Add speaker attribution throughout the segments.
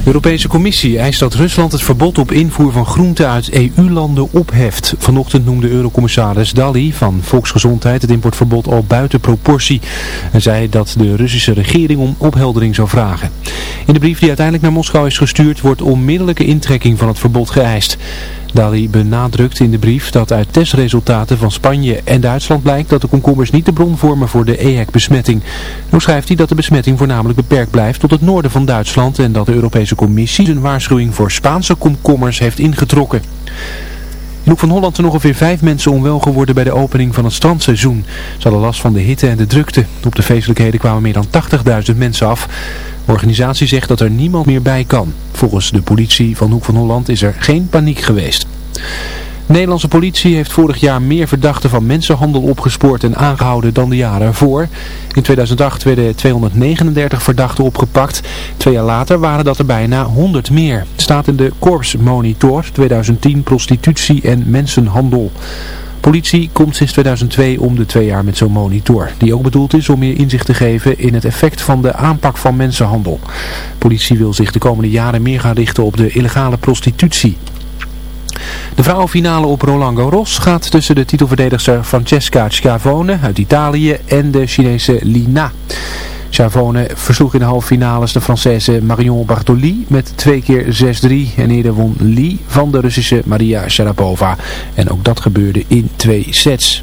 Speaker 1: De Europese Commissie eist dat Rusland het verbod op invoer van groenten uit EU-landen opheft. Vanochtend noemde Eurocommissaris Dalli van Volksgezondheid het importverbod al buiten proportie. En zei dat de Russische regering om opheldering zou vragen. In de brief die uiteindelijk naar Moskou is gestuurd wordt onmiddellijke intrekking van het verbod geëist. Dali benadrukt in de brief dat uit testresultaten van Spanje en Duitsland blijkt dat de komkommers niet de bron vormen voor de EHEC-besmetting. Nu schrijft hij dat de besmetting voornamelijk beperkt blijft tot het noorden van Duitsland en dat de Europese Commissie een waarschuwing voor Spaanse komkommers heeft ingetrokken. In Hoek van Holland zijn ongeveer vijf mensen onwel geworden bij de opening van het strandseizoen. Ze hadden last van de hitte en de drukte. Op de feestelijkheden kwamen meer dan 80.000 mensen af. De organisatie zegt dat er niemand meer bij kan. Volgens de politie van Hoek van Holland is er geen paniek geweest. De Nederlandse politie heeft vorig jaar meer verdachten van mensenhandel opgespoord en aangehouden dan de jaren ervoor. In 2008 werden 239 verdachten opgepakt. Twee jaar later waren dat er bijna 100 meer. Staat in de Corps Monitor 2010 prostitutie en mensenhandel. Politie komt sinds 2002 om de twee jaar met zo'n monitor, die ook bedoeld is om meer inzicht te geven in het effect van de aanpak van mensenhandel. Politie wil zich de komende jaren meer gaan richten op de illegale prostitutie. De vrouwenfinale op Roland Garros gaat tussen de titelverdedigster Francesca Schiavone uit Italië en de Chinese Lina. Schiavone versloeg in de halve finales de Française Marion Bartoli met twee keer 6-3 en eerder won Li van de Russische Maria Sharapova. En ook dat gebeurde in twee sets.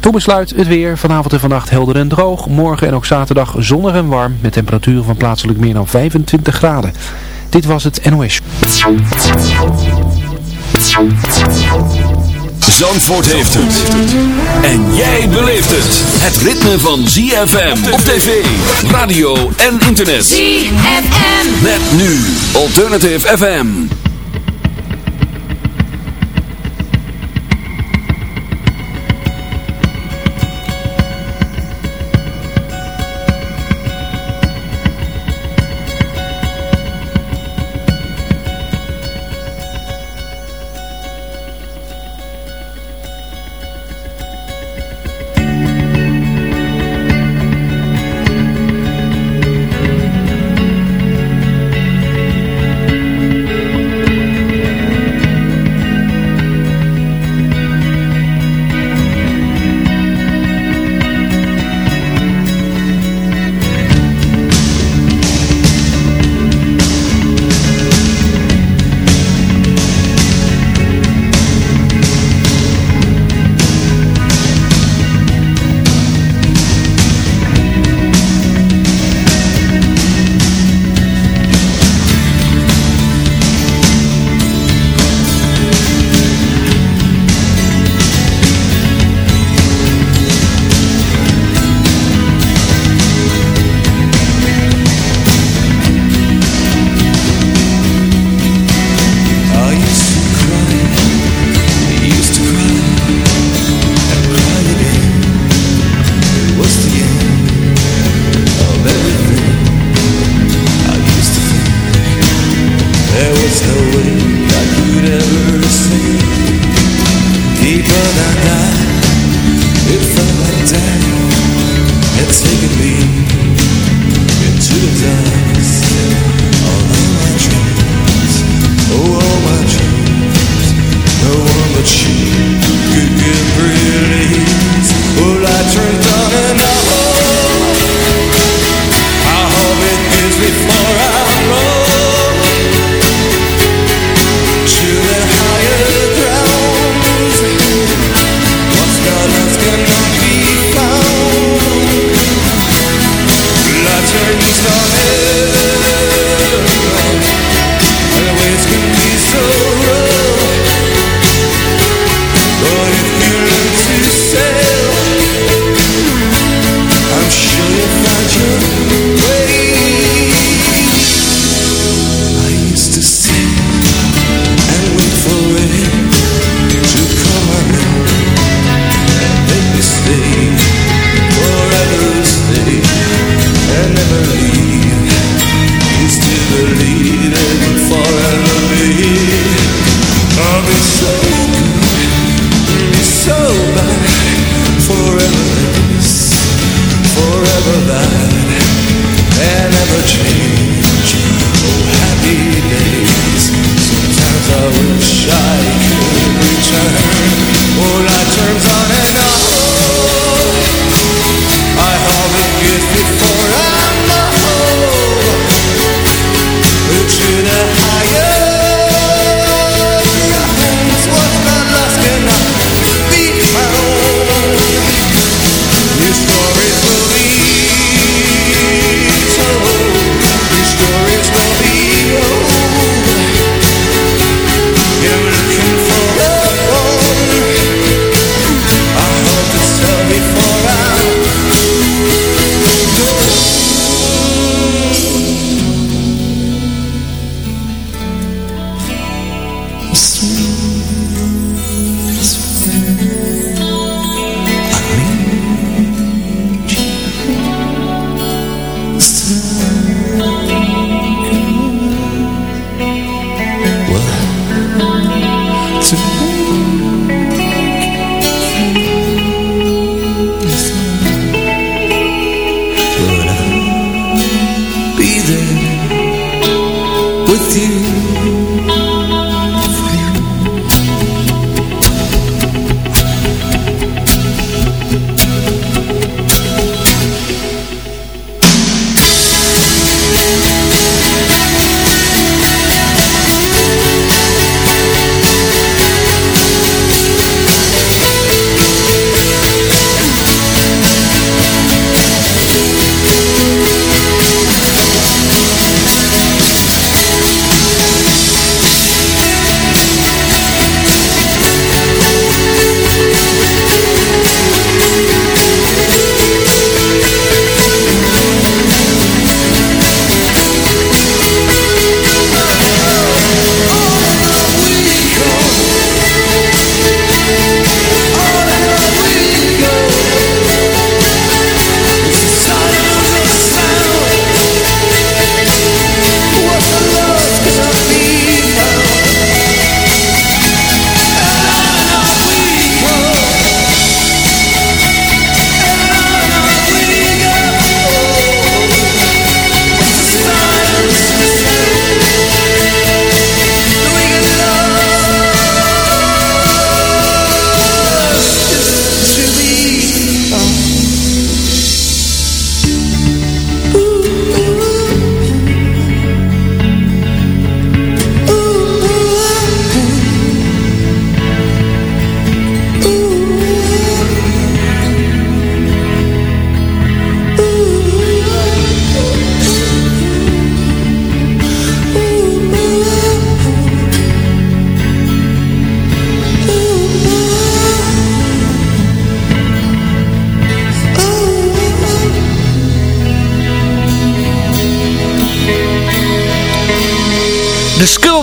Speaker 1: Toen besluit het weer. Vanavond en vannacht helder en droog. Morgen en ook zaterdag zonnig en warm met temperaturen van plaatselijk meer dan 25 graden. Dit was het NOS.
Speaker 2: Zandvoort heeft het. En jij beleeft het. Het ritme van ZFM op tv, radio en internet.
Speaker 3: ZFM.
Speaker 2: Met nu Alternative FM.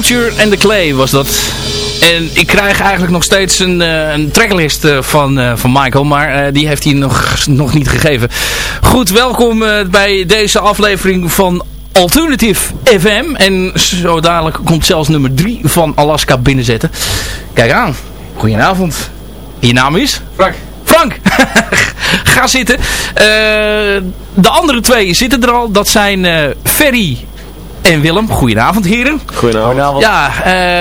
Speaker 3: Sculpture and the Clay was dat. En ik krijg eigenlijk nog steeds een, uh, een tracklist uh, van, uh, van Michael. Maar die heeft hij nog, nog niet gegeven. Goed, welkom bij deze aflevering van Alternative FM. En zo dadelijk komt zelfs nummer 3 van Alaska binnenzetten. Kijk aan. Goedenavond. Je naam is?
Speaker 4: Frank.
Speaker 3: Frank! Ga zitten. de andere twee zitten er al. Dat zijn Ferry en Willem. Goedenavond heren.
Speaker 4: Goedenavond.
Speaker 3: Ja,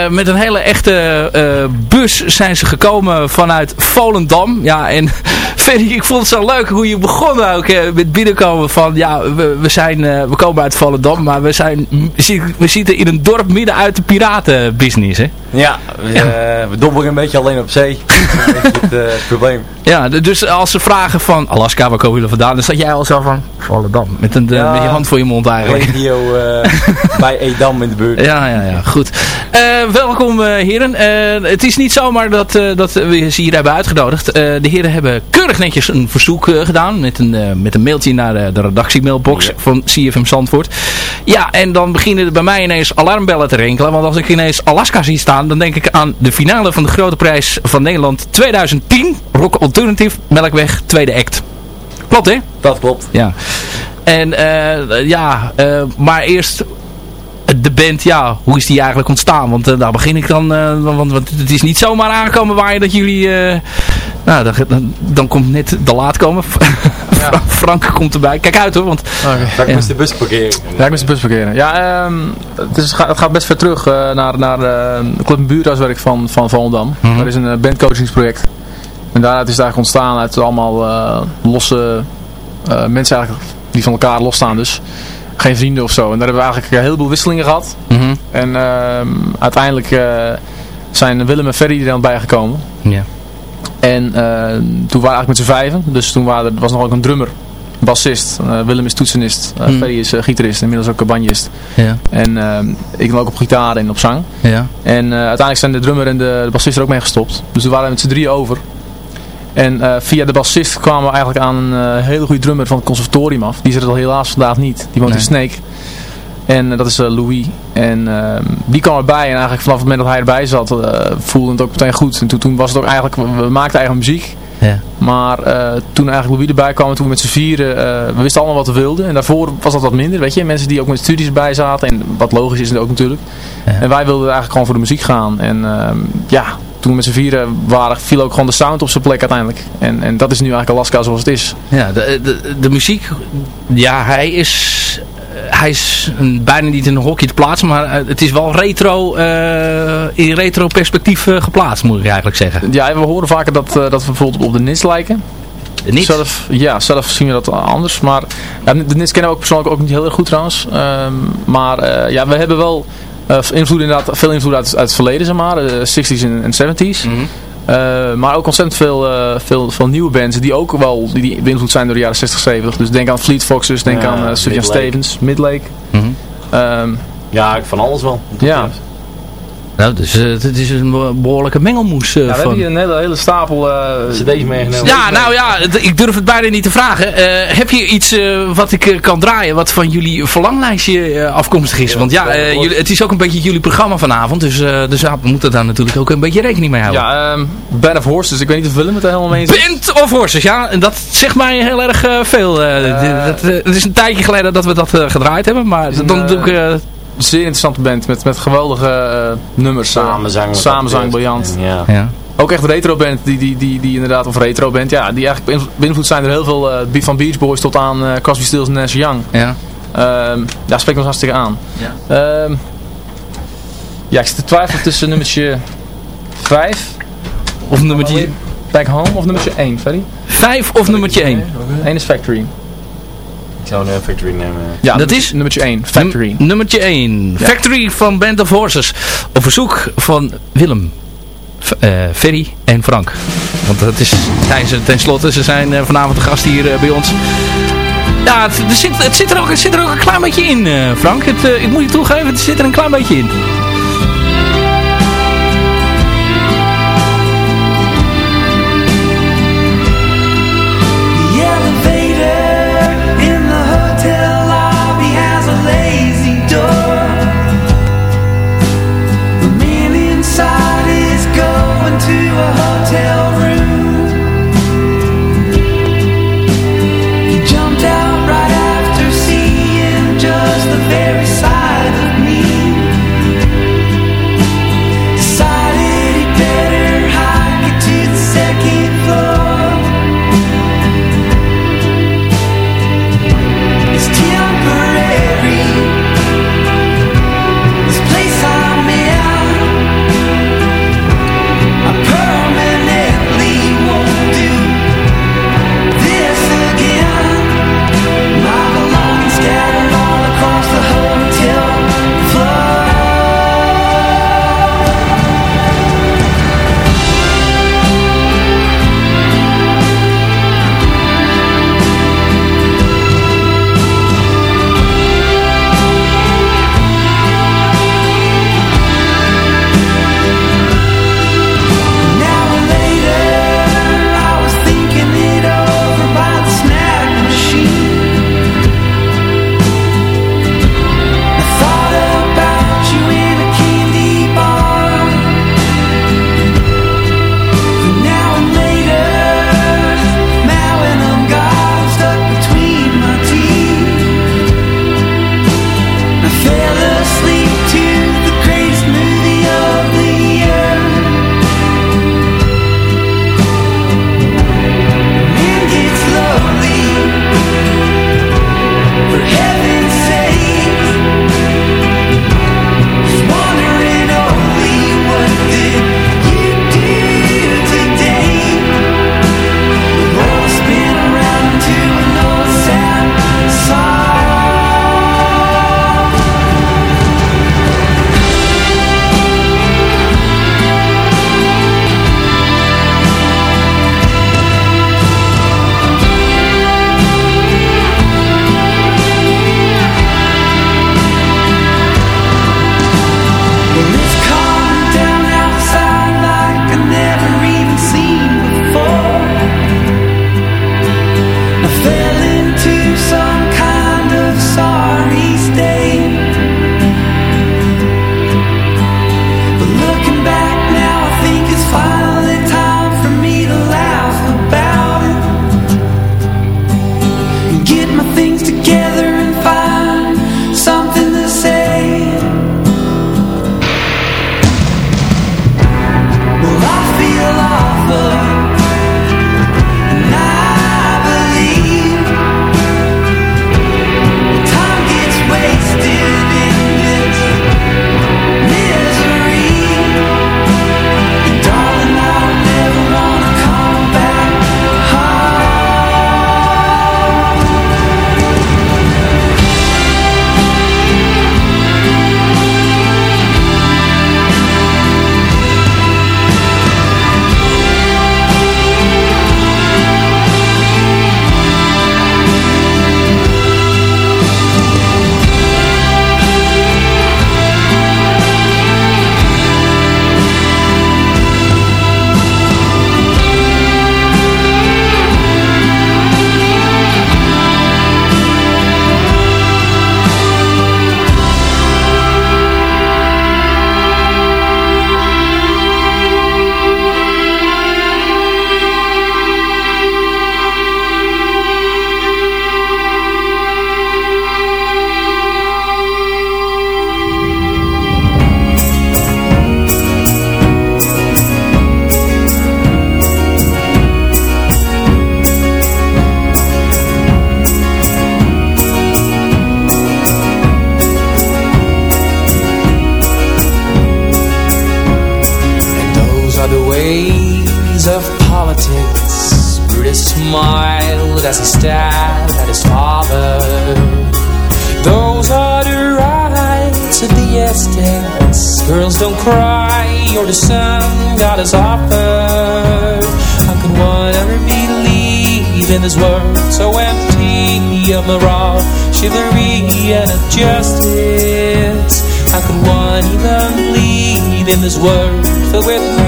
Speaker 3: uh, met een hele echte uh, bus zijn ze gekomen vanuit Volendam. Ja, en Ferry, ik vond het zo leuk hoe je begon ook uh, met binnenkomen van... Ja, we, we, zijn, we komen uit Volendam, maar we, zijn, we zitten in een dorp midden uit de piratenbusiness, hè?
Speaker 4: Ja, we, ja. we dobbelen een beetje alleen op zee. dat is het probleem.
Speaker 3: Ja, dus als ze vragen van Alaska, waar komen jullie vandaan? Dan zat jij al zo van Volendam. Met, een,
Speaker 4: ja,
Speaker 3: met je hand voor je mond eigenlijk.
Speaker 4: Regio bij Edam in de buurt.
Speaker 3: Ja, ja, ja. Goed. Uh, welkom uh, heren. Uh, het is niet zomaar dat, dat we ze hier hebben uitgenodigd. de heren hebben keurig netjes een verzoek gedaan. Met een, met een mailtje naar de redactiemailbox ja. van CFM Zandvoort. Ja, en dan beginnen bij mij ineens alarmbellen te rinkelen. Want als ik ineens Alaska zie staan, dan denk ik aan de finale van de Grote Prijs van Nederland 2010. Rock Alternative, Melkweg, tweede act. Klopt hè?
Speaker 4: Dat klopt.
Speaker 3: Ja. En ja, maar eerst de band, ja, hoe is die eigenlijk ontstaan? Want uh, daar begin ik dan, uh, want, want, het is niet zomaar aankomen waar je dat jullie, uh, nou, dan, dan, dan, komt net de laat komen. Ja. Frank komt erbij. Kijk uit hoor, want...
Speaker 4: Okay. Ik ja. de bus parkeren.
Speaker 5: Ja, ik moest de bus parkeren. Ja, um, het, is, het gaat best ver terug naar, naar de Club Buurhuiswerk van, van Volendam. Mm -hmm. Dat is een bandcoachingsproject. En daaruit is het eigenlijk ontstaan uit allemaal losse mensen eigenlijk die van elkaar losstaan dus geen vrienden of zo. En daar hebben we eigenlijk een heleboel wisselingen gehad.
Speaker 3: Mm -hmm.
Speaker 5: En uh, uiteindelijk uh, zijn Willem en Ferry er dan bijgekomen.
Speaker 3: Ja.
Speaker 5: En uh, toen waren we eigenlijk met z'n vijven. Dus toen waren er, was nog ook een drummer, bassist. Willem is toetsenist. Mm. Ferry is gitarist, inmiddels ook banjist.
Speaker 3: Ja.
Speaker 5: En ik dan ook op gitaar en op zang.
Speaker 3: Ja.
Speaker 5: En uiteindelijk zijn de drummer en de, de bassist er ook mee gestopt. Dus toen waren we met z'n drie over. En uh, via de bassist kwamen we eigenlijk aan een uh, hele goede drummer van het conservatorium af. Die zit er al helaas vandaag niet. Die woont nee. in Snake. En uh, dat is Louis. En ehm, die kwam erbij. En eigenlijk vanaf het moment dat hij erbij zat, voelde het ook meteen goed. En toen, toen was het ook eigenlijk, we maakten eigen muziek.
Speaker 3: Ja.
Speaker 5: Maar toen eigenlijk Louis erbij kwam, toen we met z'n vieren, we wisten allemaal wat we wilden. En daarvoor was dat wat minder, weet je. Mensen die ook met studies erbij zaten. En wat logisch is ook natuurlijk.
Speaker 3: Ja.
Speaker 5: En wij wilden eigenlijk gewoon voor de muziek gaan. En ehm, ja, toen we met z'n vieren waren, viel ook gewoon de sound op zijn plek uiteindelijk. En, en dat is nu eigenlijk Alaska zoals het is.
Speaker 3: Ja, de, de, de muziek, ja, hij is... hij is een, bijna niet in een hokje te plaatsen, maar eh, het is wel retro, eh, in retro perspectief eh, geplaatst, moet ik eigenlijk zeggen.
Speaker 5: Ja, we horen vaker dat, dat we bijvoorbeeld op de NIS lijken.
Speaker 3: Niet?
Speaker 5: Zelf, ja, zelf zien we dat anders. Maar ja, de NIS kennen we ook persoonlijk ook niet heel erg goed trouwens. Ehm, maar ja, we hebben wel eh, invloed inderdaad, veel invloed uit, uit het verleden, zeg maar. De 60s en, en 70s.
Speaker 3: Mhm.
Speaker 5: Eh, maar ook ontzettend veel, eh, veel, veel nieuwe bands die ook wel die, die beïnvloed zijn door de jaren 60, 70. Dus denk aan Fleet Foxes, denk
Speaker 4: Ja,
Speaker 5: aan uh,
Speaker 4: Midlake.
Speaker 5: Stevens, Midlake.
Speaker 3: Mhm.
Speaker 5: Ehm,
Speaker 4: Ja, van alles wel.
Speaker 5: ja.
Speaker 3: Nou, dus eh, het is een be- behoorlijke mengelmoes eh,
Speaker 5: ja, we
Speaker 3: van...
Speaker 5: hebben hier een hele, hele stapel... eh,
Speaker 4: CD's meegenomen.
Speaker 3: Ja, nou ja, ik durf het bijna niet te vragen. Eh, heb je iets eh, wat ik kan draaien, wat van jullie verlanglijstje afkomstig is? Want ja, eh, jullie, het is ook een beetje jullie programma vanavond, dus, eh dus we moeten daar natuurlijk ook een beetje rekening mee houden.
Speaker 5: ja, ehm Band of Horses. Ik weet niet of Willem het er helemaal mee eens is.
Speaker 3: Band of Horses, ja, en dat zegt mij heel erg eh, veel. dat, het is een tijdje geleden dat we dat eh, gedraaid hebben, maar dan
Speaker 5: eh,
Speaker 3: doe ik...
Speaker 5: Zeer interessante band met, met geweldige eh, nummers. eh,
Speaker 4: Samenzang.
Speaker 5: Samenzang, briljant.
Speaker 4: Ja.
Speaker 3: ja.
Speaker 5: Ook echt retro band, die, die, die, die inderdaad, of retro band, ja, die eigenlijk beïnv- beïnvloed zijn door heel veel, eh, be- van Beach Boys tot aan eh Crosby, Stills en Nash Young.
Speaker 3: Ja.
Speaker 5: Ehm ja, spreekt ons hartstikke aan.
Speaker 3: Ja.
Speaker 5: Ehm, ja, ik zit te twijfelen tussen nummertje 5,
Speaker 3: Of nummertje
Speaker 5: Back Home, of nummertje 1, Ferry?
Speaker 3: 5 of nummertje 1.
Speaker 5: 1 is Factory.
Speaker 4: Ik zou een Factory nemen.
Speaker 5: Ja,
Speaker 3: Dat
Speaker 5: nummer-
Speaker 3: is-
Speaker 5: nummertje 1, Factory.
Speaker 3: Num- nummertje 1. Factory van Band of Horses. Op verzoek van Willem, F- eh, Ferry en Frank. Want dat is tijdens, ten slotte, ze zijn eh, vanavond de gast hier eh, bij ons. Ja, het, er zit, het, zit er ook, het zit er ook een klein beetje in, eh, Frank. Het, eh, ik moet je toegeven, het zit er een klein beetje in.
Speaker 6: with me.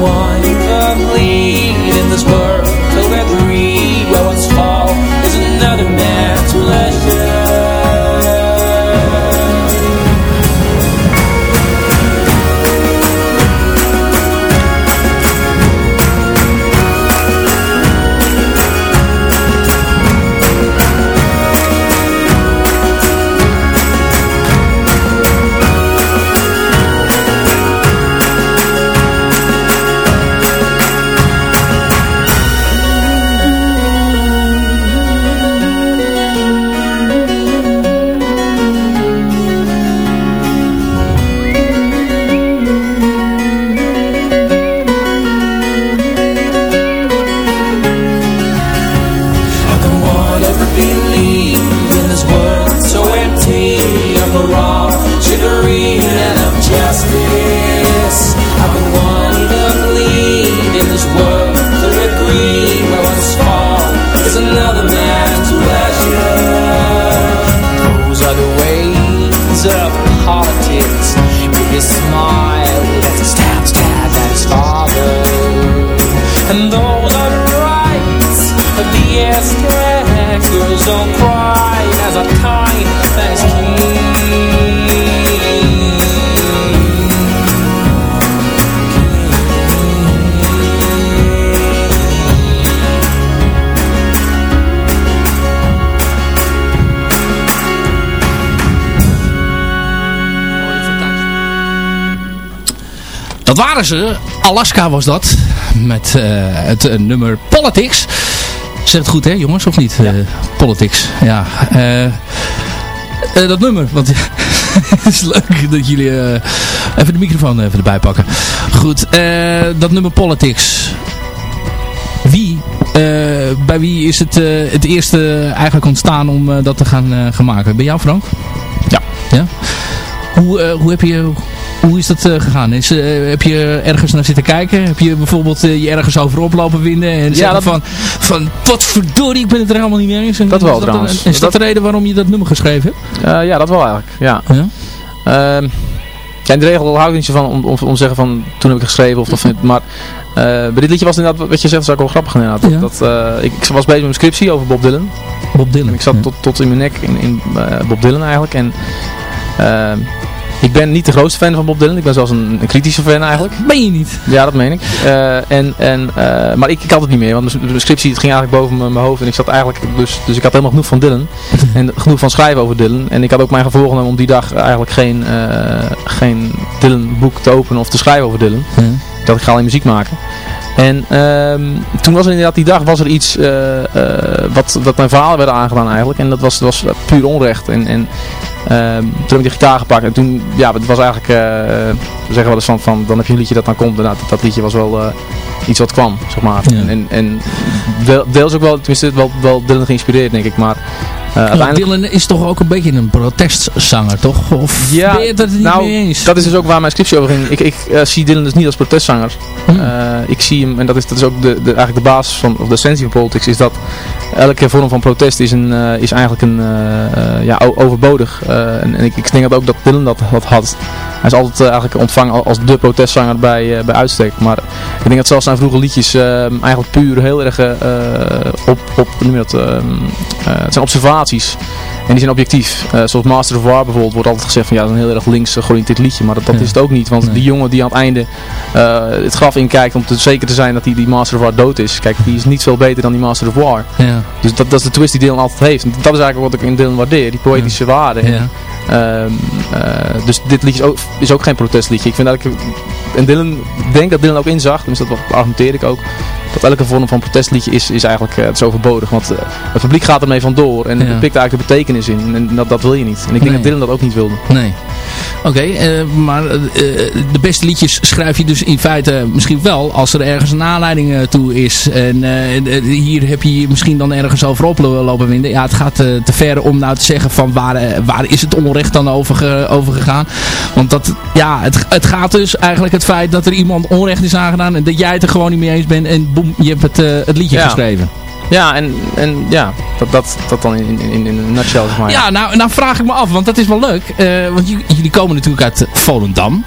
Speaker 7: white, the
Speaker 3: gleam. Waren ze. Alaska was dat. Met eh, het eh, nummer Politics. Zeg het goed hè jongens, of niet? Eh, politics, ja. Dat nummer, want het is leuk dat jullie even de microfoon even erbij pakken. Goed, dat nummer Politics. Wie, bij wie is het, het eerste eigenlijk ontstaan om dat te gaan, gaan maken? Bij jou Frank?
Speaker 5: Ja.
Speaker 3: ja? Hoe, hoe heb je... Hoe is dat eh, gegaan? Is, eh, heb je ergens naar zitten kijken? Heb je bijvoorbeeld eh, je ergens over oplopen winden? En zeggen
Speaker 5: dat-
Speaker 3: van, van, wat verdorie, ik ben het er helemaal niet mee eens. En
Speaker 5: Dat wel
Speaker 3: is
Speaker 5: trouwens.
Speaker 3: Is dat,
Speaker 5: Dat-
Speaker 3: de reden waarom je dat nummer geschreven hebt?
Speaker 5: Ja, dat wel eigenlijk. Ja.
Speaker 3: Ja?
Speaker 5: Ehm, ja, in de regel hou ik niet zo van om, om, om te zeggen van toen heb ik geschreven of dat vind ik. Maar bij dit liedje was het inderdaad, wat je zegt, was ook wel grappig inderdaad.
Speaker 3: Ja.
Speaker 5: dat, ik, ik was bezig met mijn scriptie over Bob Dylan.
Speaker 3: Bob Dylan.
Speaker 5: En ik zat
Speaker 3: Ja.
Speaker 5: tot, tot in mijn nek in, in Bob Dylan eigenlijk. En ehm, ik ben niet de grootste fan van Bob Dylan. Ik ben zelfs een, een kritische fan eigenlijk.
Speaker 3: Ben je niet?
Speaker 5: Ja, dat meen ik. Eh, en, en, eh, maar ik, ik had het niet meer, want mijn- mijn scriptie het ging eigenlijk boven mijn, mijn hoofd. En ik zat eigenlijk, dus, dus ik had helemaal genoeg van Dylan. en genoeg van schrijven over Dylan. En ik had ook mij voorgenomen om die dag eigenlijk geen, eh, geen Dylan boek te openen of te schrijven over Dylan.
Speaker 3: Ja.
Speaker 5: Dat ik ga alleen muziek maken. En ehm, toen was er inderdaad die dag was er iets wat, wat mijn verhalen werden aangedaan eigenlijk. En dat was, dat was puur onrecht. En, en toen heb ik die gitaar gepakt. En toen, ja, het was eigenlijk, eh, we zeggen wel eens van, van, dan heb je een liedje dat dan komt. En dat, dat liedje was wel eh, iets wat kwam, zeg maar.
Speaker 3: Ja.
Speaker 5: En, en, en deels ook wel, tenminste wel, wel Dylan geïnspireerd denk ik. Maar uiteindelijk...
Speaker 3: Dylan is toch ook een beetje een protestzanger, toch? Of
Speaker 5: Ja,
Speaker 3: ben je het er niet
Speaker 5: nou,
Speaker 3: mee eens?
Speaker 5: Dat is dus ook waar mijn scriptie over ging. Ik, ik eh, zie Dylan dus niet als protestzanger.
Speaker 3: Hm.
Speaker 5: Eh, ik zie hem, en dat is, dat is ook de, de, eigenlijk de basis van, of de essentie van politics, is dat elke vorm van protest is, een, eh, is eigenlijk een, eh, eh, ja, overbodig. Eh, en, en ik, ik denk dat ook dat Dylan dat, dat had. Hij is altijd eh, eigenlijk ontvangen al- als de protestzanger bij, eh, bij uitstek. Maar ik denk dat zelfs zijn vroege liedjes eh, eigenlijk puur heel erg eh, op, op, noem dat, ehm, eh, het zijn observaties. Die zijn objectief. Eh, zoals Master of War bijvoorbeeld wordt altijd gezegd van ja, dat is een heel erg links georiënteerd liedje. Maar dat, dat
Speaker 3: Ja.
Speaker 5: is het ook niet. Want
Speaker 3: Nee.
Speaker 5: die jongen die aan het einde eh, het graf inkijkt om te, zeker te zijn dat die, die Master of War dood is. Kijk, die is niet veel beter dan die Master of War.
Speaker 3: Ja.
Speaker 5: Dus dat, dat is de twist die Dylan altijd heeft. En dat is eigenlijk wat ik in Dylan waardeer. Die poëtische waarde.
Speaker 3: Ja.
Speaker 5: Ehm, eh, dus dit liedje is ook, is ook geen protestliedje. Ik vind dat ik, en Dylan, ik denk dat Dylan ook inzag, dus dat argumenteer ik ook, dat elke vorm van protestliedje is, is eigenlijk eh, het is overbodig. Want eh, het publiek gaat ermee vandoor en
Speaker 3: Ja.
Speaker 5: het pikt eigenlijk de betekenis in. En dat, dat wil je niet. En ik denk
Speaker 3: Nee.
Speaker 5: dat Dylan dat ook niet wilde.
Speaker 3: Nee. Oké, eh, maar eh, eh, de beste liedjes schrijf je dus in feite misschien wel als er ergens een aanleiding toe is. En hier heb je misschien dan ergens over op lo- lopen winden. Ja, het gaat te ver om nou te zeggen van waar, waar is het onrecht dan over, over gegaan. Want dat, ja, het, het gaat dus eigenlijk het feit dat er iemand onrecht is aangedaan en dat jij het er gewoon niet mee eens bent en boem, je hebt het, het liedje
Speaker 5: Ja.
Speaker 3: geschreven.
Speaker 5: Ja, en, en ja, dat, dat, dat dan in, in, in een nutshell zeg maar.
Speaker 3: Ja, nou, nou vraag ik me af, want dat is wel leuk. Eh, want jullie komen natuurlijk uit Volendam.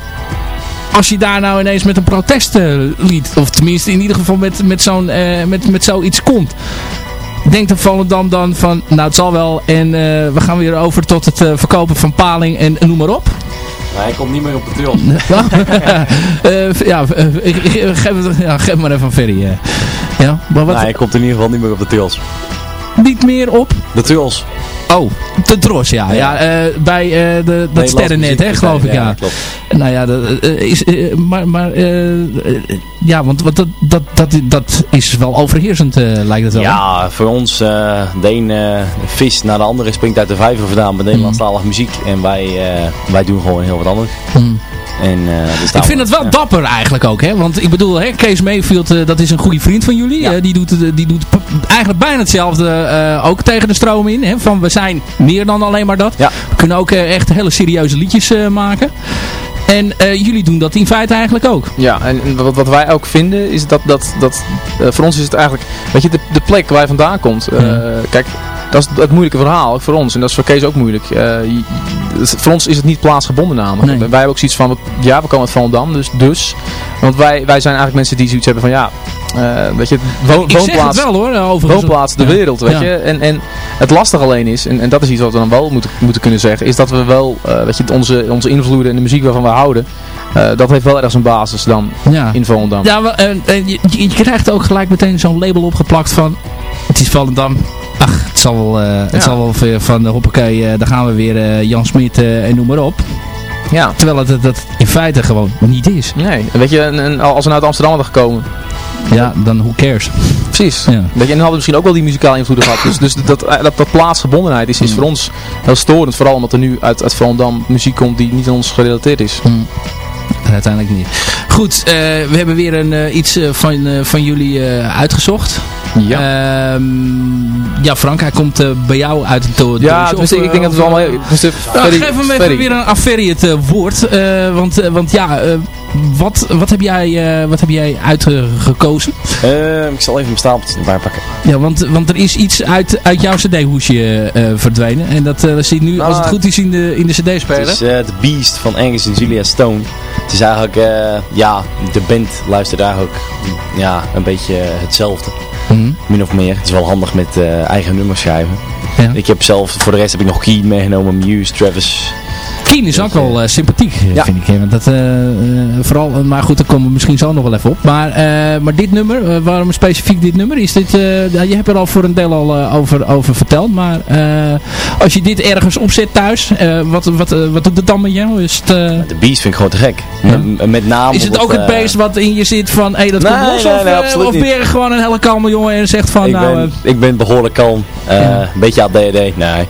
Speaker 3: Als je daar nou ineens met een protestlied, of tenminste in ieder geval met, met, zo'n, eh, met, met zoiets komt. Denkt de Volendam dan van, nou het zal wel en eh, we gaan weer over tot het verkopen van paling en noem maar op.
Speaker 4: Nee, hij komt niet meer op de trail.
Speaker 3: Eh, ja, eh, ik- ik- geef, het- ja, geef maar even een Ferry. eh. Ja, maar wat,
Speaker 4: Nee, hij komt in ieder geval niet meer op de trails.
Speaker 3: niet meer op?
Speaker 4: De trails.
Speaker 3: Oh, de Tros, ja. ja. eh, bij eh, de, dat sterrennet, hè, geloof ik, ja.
Speaker 4: klopt.
Speaker 3: Nou ja, dat, eh, is, maar, maar ja, want, dat, dat, dat, dat is wel overheersend, lijkt het wel. hè?
Speaker 4: Ja, voor ons, de een eh, vis naar de andere springt uit de vijver vandaan met Nederlandstalige muziek. En wij, wij doen gewoon heel wat anders.
Speaker 3: Hmm.
Speaker 4: En, eh,
Speaker 3: Ik vind het wel
Speaker 4: ja.
Speaker 3: dapper eigenlijk ook, hè? Want ik bedoel, hè, Kees Mayfield, eh, dat is een goede vriend van jullie.
Speaker 4: Ja.
Speaker 3: Eh, die, doet, die doet eigenlijk bijna hetzelfde ook tegen de stroom in. Hè? Van we zijn meer dan alleen maar dat.
Speaker 4: Ja.
Speaker 3: We kunnen ook echt hele serieuze liedjes maken. En jullie doen dat in feite eigenlijk ook.
Speaker 5: Ja, en wat, wat wij ook vinden is dat, dat, dat voor ons is het eigenlijk, weet je, de, de plek waar je vandaan komt. Kijk, dat is het moeilijke verhaal, voor ons. En dat is voor Kees ook moeilijk. Eh, voor ons is het niet plaatsgebonden namelijk.
Speaker 3: Nee.
Speaker 5: Wij hebben ook zoiets van, ja, we komen uit Volendam, dus, dus. Want wij, wij zijn eigenlijk mensen die zoiets hebben van, ja, eh, weet je, woon,
Speaker 3: Ik
Speaker 5: woonplaats,
Speaker 3: wel hoor, overigens.
Speaker 5: woonplaats de wereld, weet
Speaker 3: Ja.
Speaker 5: je. En, en het lastige alleen is, en, en dat is iets wat we dan wel moeten, moeten kunnen zeggen, is dat we wel, weet je, onze, onze invloeden en de muziek waarvan we houden, dat heeft wel ergens een basis dan
Speaker 3: Ja.
Speaker 5: in Volendam.
Speaker 3: Ja, en je, je krijgt ook gelijk meteen zo'n label opgeplakt van... Het is Volendam. Zal wel, eh, het zal wel weer van de hoppakee, eh, daar gaan we weer eh, Jan Smit eh, en noem maar op.
Speaker 5: Ja.
Speaker 3: Terwijl het, het in feite gewoon niet is.
Speaker 5: Nee, weet je, en, en als we nou uit Amsterdam hadden gekomen,
Speaker 3: Ja, dan who cares.
Speaker 5: precies.
Speaker 3: Ja.
Speaker 5: Weet je, en dan hadden misschien ook wel die muzikale invloeden gehad. Dus, dus dat, dat, dat plaatsgebondenheid is, is
Speaker 3: Mm.
Speaker 5: voor ons heel storend. Vooral omdat er nu uit, uit Volendam muziek komt die niet aan ons gerelateerd is.
Speaker 3: Hmm. Uiteindelijk niet. Goed, eh, we hebben weer een, eh, iets eh, van, eh, van jullie eh, uitgezocht.
Speaker 5: Ja.
Speaker 3: Ehm, ja, Frank, hij komt eh, bij jou uit het to-
Speaker 5: ja,
Speaker 3: of,
Speaker 5: ik denk dat het allemaal... tenminste,
Speaker 3: Ja,
Speaker 5: Ferry-
Speaker 3: geef hem even
Speaker 5: Ferry.
Speaker 3: weer een affiliate eh, woord. eh, want, eh, want ja, eh, wat, wat, heb jij, eh, wat heb jij uitgekozen?
Speaker 4: Eh, ik zal even mijn stapeltje erbij pakken.
Speaker 3: ja, want, want er is iets uit, uit jouw cd-hoesje eh, verdwenen. En dat eh zie je nu,
Speaker 4: Nou,
Speaker 3: als het goed is, in de, in de cd-speler.
Speaker 4: Het is eh, The Beast van Angus en Julia Stone. Het is eigenlijk, eh, ja, de band luistert eigenlijk ja, een beetje hetzelfde.
Speaker 3: Mhm.
Speaker 4: Min of meer. Het is wel handig met eh, eigen nummers schrijven.
Speaker 3: Ja.
Speaker 4: Ik heb zelf, voor de rest heb ik nog Keen meegenomen, Muse, Travis.
Speaker 3: Keen is ook wel eh, sympathiek,
Speaker 4: Ja.
Speaker 3: vind ik. Want dat, eh, eh, vooral, maar goed, daar komen we misschien zo nog wel even op. Maar, eh, maar dit nummer, waarom specifiek dit nummer? Is dit, eh, je hebt er al voor een deel al over, over verteld. Maar eh, als je dit ergens opzet thuis, eh, wat, wat, wat doet het dan met jou? Is het, eh,
Speaker 4: The Beast vind ik gewoon te gek.
Speaker 3: Ja.
Speaker 4: Met, name
Speaker 3: is het ook het beest wat in je zit van, hé, hey, dat
Speaker 4: Nee,
Speaker 3: komt los?
Speaker 4: nee,
Speaker 3: of,
Speaker 4: nee,
Speaker 3: ben je gewoon een hele kalme jongen en zegt van,
Speaker 4: ik,
Speaker 3: nou...
Speaker 4: ben, ik ben behoorlijk kalm. Eh,
Speaker 3: Ja.
Speaker 4: Een beetje ADD, nee.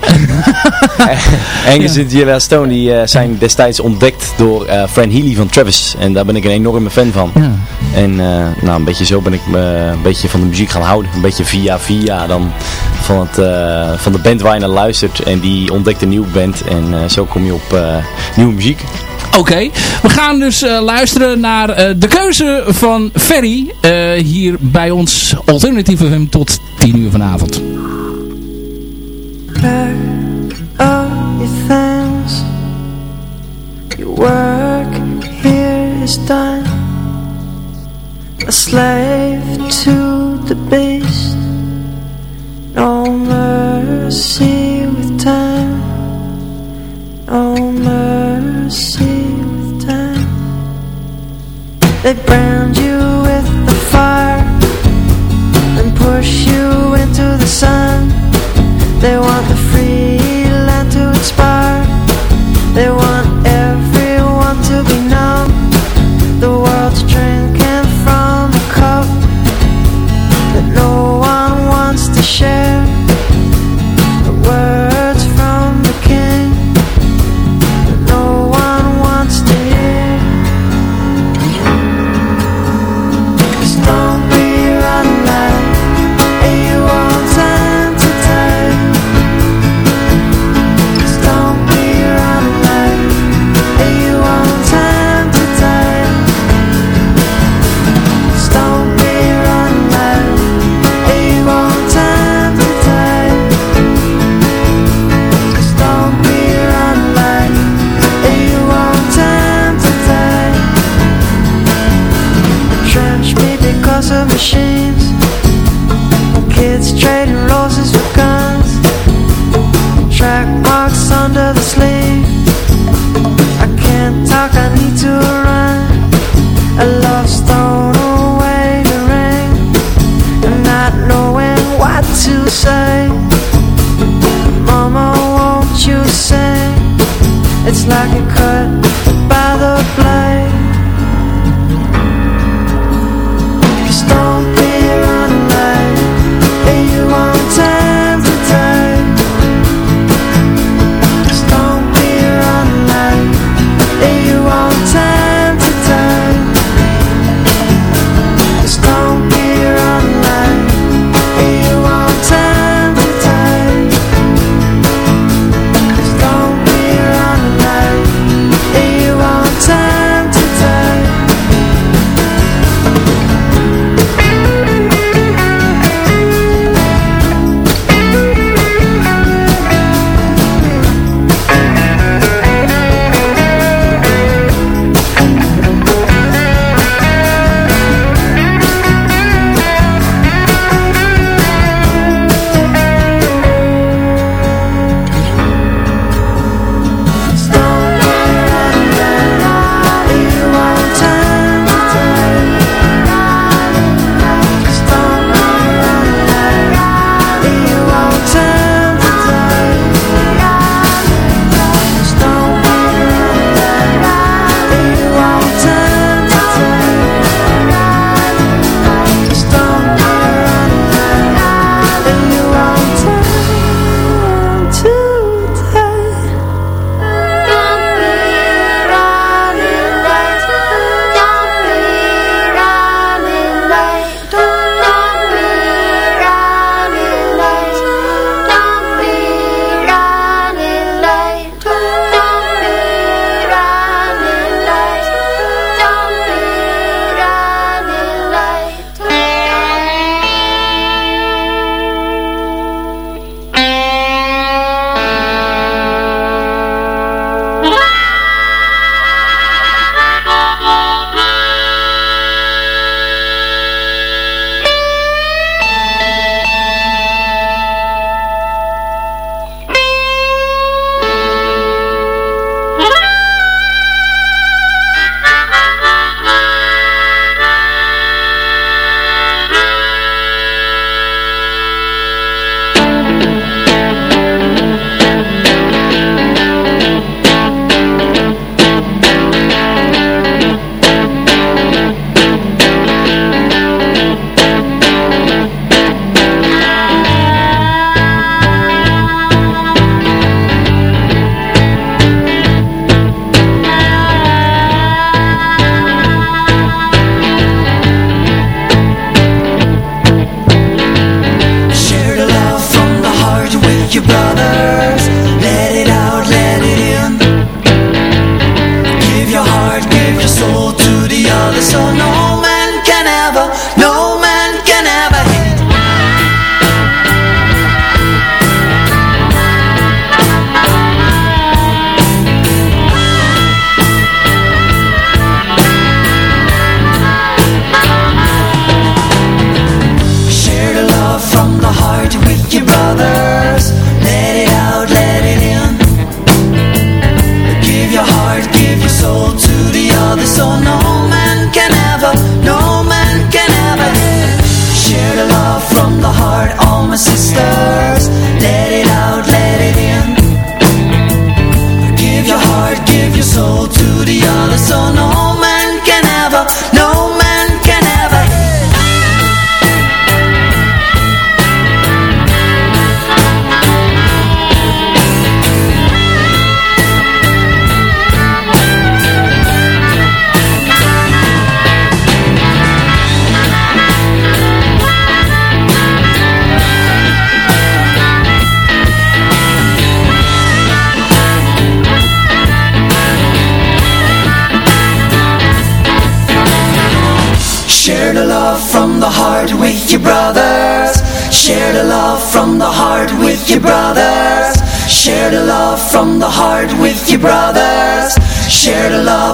Speaker 4: Angus en Julia Stone die, eh, zijn destijds ontdekt door eh Fran Healy van Travis. En daar ben ik een enorme fan van.
Speaker 3: ja.
Speaker 4: En eh, nou, een beetje zo ben ik me een beetje van de muziek gaan houden. Een beetje via via dan van, het, eh, van de band waar je naar luistert. En die ontdekt een nieuwe band. En eh, zo kom je op eh, nieuwe muziek.
Speaker 3: Oké, we gaan dus eh, luisteren naar eh, de keuze van Ferry eh, hier bij ons Alternative FM tot 10 uur vanavond.
Speaker 8: work here is done A slave to the beast. No mercy with time.
Speaker 9: No mercy with time. They brand you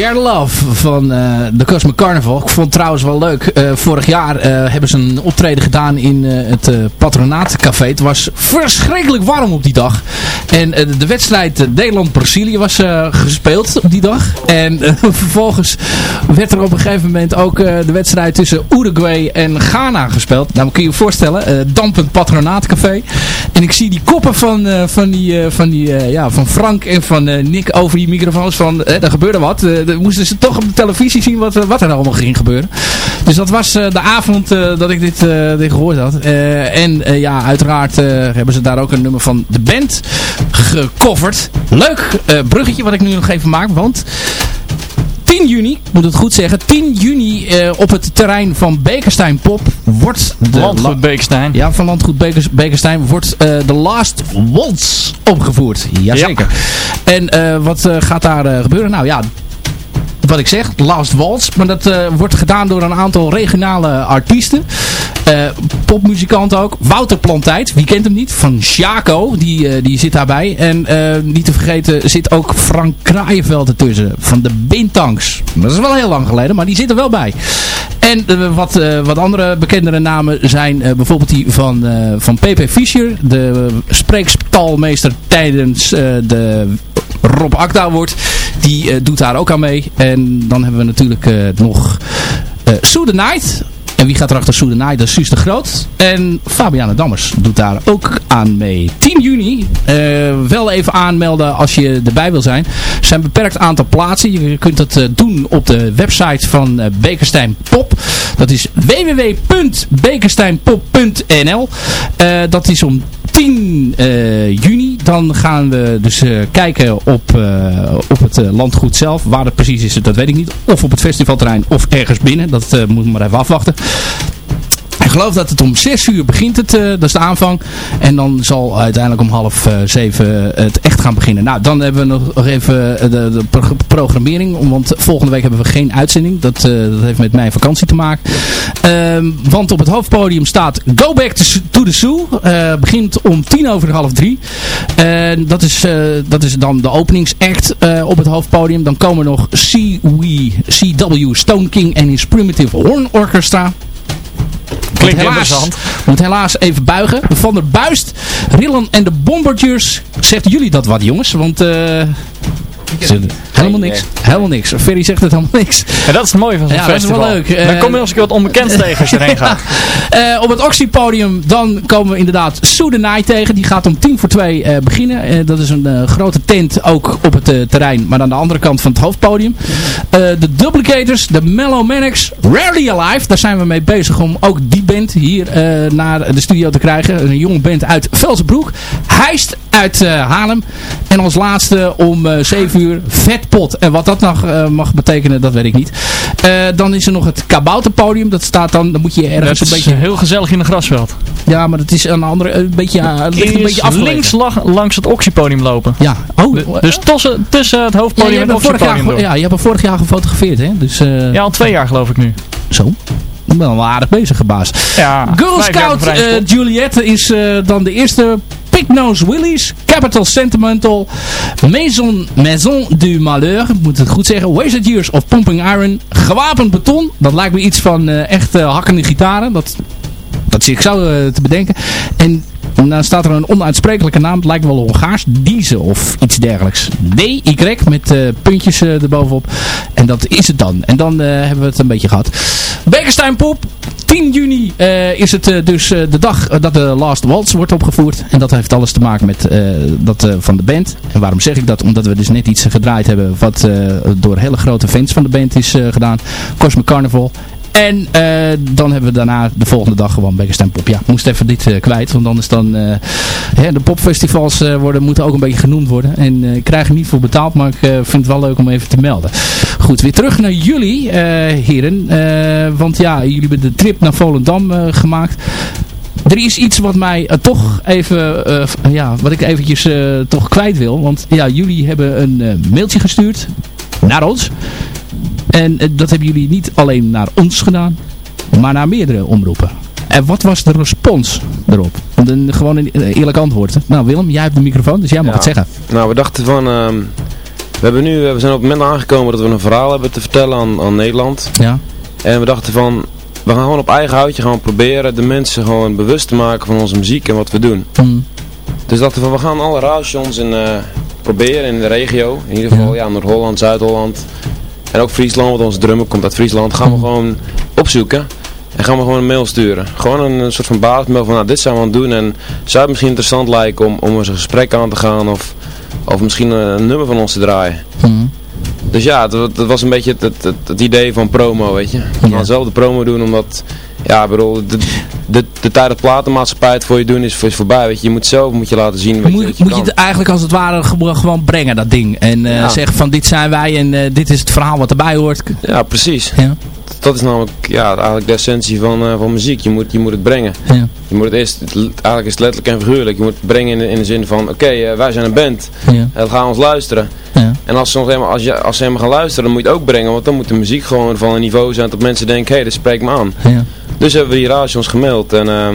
Speaker 8: Share Love
Speaker 3: van eh, de Cosmic Carnival. Ik vond het trouwens wel leuk. eh, vorig jaar eh, hebben ze een optreden gedaan in het Patronaatcafé. Het was verschrikkelijk warm op die dag. En de wedstrijd Nederland-Brazilië was gespeeld op die dag. En vervolgens werd er op een gegeven moment ook de wedstrijd tussen Uruguay en Ghana gespeeld. Nou, kun je je voorstellen. dampend Patronaatcafé. En ik zie die koppen van, van, die, van, die, ja, van Frank en van Nick over die microfoons. Van, er gebeurde wat. Moesten ze toch op de televisie zien wat, wat er allemaal ging gebeuren. Dus dat was eh, de avond eh, dat ik dit, eh, dit gehoord had. En ja, uiteraard hebben ze daar ook een nummer van de band gecoverd. Leuk bruggetje wat ik nu nog even maak. Want 10 juni, ik moet het goed zeggen, 10 juni eh, op het terrein van Bekenstein Pop wordt de la-
Speaker 5: Landgoed Beekstein.
Speaker 3: ja, van Landgoed Bekers, Bekenstein wordt de Last Waltz opgevoerd. Jazeker. En wat gaat daar gebeuren? Nou ja, wat ik zeg, Last Waltz. Maar dat eh, wordt gedaan door een aantal regionale artiesten. Eh, popmuzikant ook. Wouter Plantijd, wie kent hem niet? Van Chaco, die, eh, die zit daarbij. En niet te vergeten zit ook Frank Kraaienveld ertussen. Van de Bintanks. Dat is wel heel lang geleden, maar die zit er wel bij. En wat, wat andere bekendere namen zijn bijvoorbeeld die van, van PP Fischer. De spreekstalmeester tijdens de Rob Akda wordt. Die eh, doet daar ook aan mee. En dan hebben we natuurlijk eh, nog Sue the Night. En wie gaat er achter Sue the Night? Dat is Suus de Groot. En Fabiana Dammers doet daar ook aan mee. 10 juni. wel even aanmelden als je erbij wil zijn. Er zijn een beperkt aantal plaatsen. Je kunt dat doen op de website van eh, Bekenstein Pop. Dat is www.bekensteinpop.nl Dat is om 10 eh, juni. Dan gaan we dus eh, kijken op, eh, op het landgoed zelf. Waar het precies is, dat weet ik niet. Of op het festivalterrein of ergens binnen. Dat moet maar even afwachten. Geloof dat het om 6 uur begint, het, eh, dat is de aanvang. En dan zal uiteindelijk om half eh, zeven het echt gaan beginnen. Nou, dan hebben we nog even eh, de, de pro- programmering. Want volgende week hebben we geen uitzending. Dat, eh, dat heeft met mijn vakantie te maken. Ehm, want op het hoofdpodium staat Go Back to, the Zoo. Eh, begint om tien over half drie. En dat is, eh, dat is dan de openingsact eh, op het hoofdpodium. Dan komen nog CW, CW Stone King en his Primitive Horn Orchestra.
Speaker 5: Klinkt
Speaker 3: Moet helaas, moet helaas even buigen. Van der Buist, Rillen en de Bombardiers. Zegt jullie dat wat jongens? Want... eh, ze- Helemaal niks. Helemaal niks. Ferry zegt het helemaal niks.
Speaker 10: En dat is het mooie van zo'n
Speaker 3: Ja, dat is wel leuk. Eh,
Speaker 10: Dan kom je nog eens een keer wat onbekends tegen als je erheen gaat.
Speaker 3: Eh, op het Oxy-podium dan komen we inderdaad Sue the Night tegen. Die gaat om tien voor twee eh, beginnen. Eh, dat is een eh, grote tent ook op het eh, terrein, maar aan de andere kant van het hoofdpodium. Eh, de Duplicators, de Mellow Manics, Rarely Alive. Daar zijn we mee bezig om ook die band hier eh, naar de studio te krijgen. Een jonge band uit Velsenbroek. Heist uit eh, Haarlem. En als laatste om eh 7 Vetpot. En wat dat nog eh, mag betekenen, dat weet ik niet. Eh, dan is er nog het Kabouterpodium. Dat staat dan, dan moet je
Speaker 10: Dat
Speaker 3: ergens een beetje...
Speaker 10: heel gezellig in een grasveld.
Speaker 3: Ja, maar het is een andere, een beetje, ja, ligt een beetje afgelegen.
Speaker 10: links lag- langs het oxypodium lopen.
Speaker 3: Ja, oh.
Speaker 10: De- dus tussen, tussen het
Speaker 3: ja,
Speaker 10: hoofdpodium en het
Speaker 3: hem vorig jaar, ja, je hebt hem vorig jaar gefotografeerd, hè? Dus, eh
Speaker 10: Ja, al twee jaar geloof ik nu.
Speaker 3: zo. Ik ben wel aardig bezig, gebaas.
Speaker 10: Ja,
Speaker 3: Girl Scout eh, Juliette is eh, dan de eerste. Pig Nose Willies, Capital Sentimental, Maison, Maison du Malheur, ik moet het goed zeggen, Wasted Years of Pumping Iron, Gewapend Beton, dat lijkt me iets van eh, echt eh, hakkende gitaren, dat, dat zie ik zo eh, te bedenken. En dan staat er een onuitsprekelijke naam, het lijkt wel Hongaars, Diesel of iets dergelijks. D-Y met puntjes erbovenop. En dat is het dan. En dan hebben we het een beetje gehad. Bekenstein Pop, 10 juni eh, is het eh, dus eh, de dag dat de Last Waltz wordt opgevoerd. En dat heeft alles te maken met dat van de band. En waarom zeg ik dat? Omdat we dus net iets gedraaid hebben wat door hele grote fans van de band is gedaan. Cosmic Carnival. En eh, dan hebben we daarna de volgende dag gewoon Bekenstein Pop. Ja, moest even dit eh, kwijt. Want anders dan... eh, hè, de popfestivals worden, moeten ook een beetje genoemd worden. En ik krijg er niet voor betaald. Maar ik vind het wel leuk om even te melden. Goed, weer terug naar jullie, heren. Want ja, jullie hebben de trip naar Volendam gemaakt. Er is iets wat mij toch even, ja, wat ik eventjes toch kwijt wil. Want ja, jullie hebben een mailtje gestuurd naar ons. En eh, dat hebben jullie niet alleen naar ons gedaan, maar naar meerdere omroepen. En wat was de respons erop? Een, gewoon een eh, eerlijk antwoord. Nou Willem, jij hebt de microfoon, dus jij mag
Speaker 11: Ja.
Speaker 3: het zeggen.
Speaker 11: Nou, we dachten van... ehm, we, hebben nu, we zijn op het moment aangekomen dat we een verhaal hebben te vertellen aan, aan Nederland.
Speaker 3: Ja.
Speaker 11: En we dachten van... We gaan gewoon op eigen houtje gaan proberen de mensen gewoon bewust te maken van onze muziek en wat we doen.
Speaker 3: Mm.
Speaker 11: Dus dachten van, we gaan alle radiostations in, proberen in de regio. In ieder geval, ja, Noord-Holland, Zuid-Holland. En ook Friesland, want onze drummer komt uit Friesland. Gaan we
Speaker 3: Mm.
Speaker 11: gewoon opzoeken. En gaan we gewoon een mail sturen. Gewoon een, een soort van basismail van, nou, dit zijn we aan het doen. En zou het misschien interessant lijken om, om eens een gesprek aan te gaan. Of, of misschien een nummer van ons te draaien.
Speaker 3: Mm.
Speaker 11: Dus ja, dat, dat was een beetje het, het, idee van promo, weet je. We
Speaker 3: Ja.
Speaker 11: gaan zelf de promo doen, omdat, ja, bedoel, de, de, tijd dat platenmaatschappij het voor je doen is, is voorbij, weet je. Je moet zelf moet je laten zien wat je,
Speaker 3: Moet,
Speaker 11: wat je
Speaker 3: moet je het eigenlijk als het ware ge- gewoon brengen, dat ding. En eh,
Speaker 11: Ja.
Speaker 3: zeggen van dit zijn wij en eh, dit is het verhaal wat erbij hoort.
Speaker 11: Ja, precies.
Speaker 3: Ja.
Speaker 11: Dat is namelijk ja, eigenlijk de essentie van, eh, van muziek. Je moet, je moet het brengen.
Speaker 3: Ja.
Speaker 11: Je moet het eerst, het- eigenlijk is het letterlijk en figuurlijk. Je moet het brengen in de, in de zin van, oké, wij zijn een band. En gaan ons luisteren.
Speaker 3: Ja.
Speaker 11: En als ze, ons helemaal, als, je, als ze helemaal gaan luisteren, dan moet je het ook brengen. Want dan moet de muziek gewoon van een niveau zijn dat mensen denken, hé, hey, dit spreekt me aan.
Speaker 3: Ja.
Speaker 11: Dus hebben we die radio's gemaild. En ehm,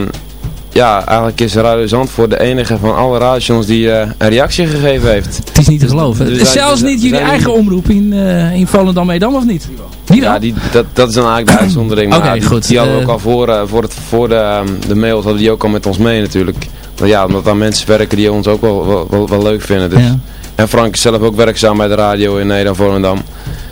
Speaker 11: ja, eigenlijk is Radio Zandvoort de enige van alle radio's die eh, een reactie gegeven heeft.
Speaker 3: Het is niet te geloven.
Speaker 11: dus wij-
Speaker 3: Zelfs
Speaker 11: dus
Speaker 3: niet jullie eigen
Speaker 11: niet-
Speaker 3: omroep in, eh in Volendam Edam of niet? Die?
Speaker 11: Ja, die, dat, dat is dan eigenlijk de uitzondering. Maar die,
Speaker 3: goed.
Speaker 11: die hadden we
Speaker 3: Eh,
Speaker 11: ook al voor, voor, het, voor de, ehm, de mails hadden die ook al met ons mee natuurlijk. Want ja, omdat daar mensen werken die ons ook wel, wel, wel, wel leuk vinden. Dus.
Speaker 3: Ja.
Speaker 11: En Frank is zelf ook werkzaam bij de radio in Nederland Volendam.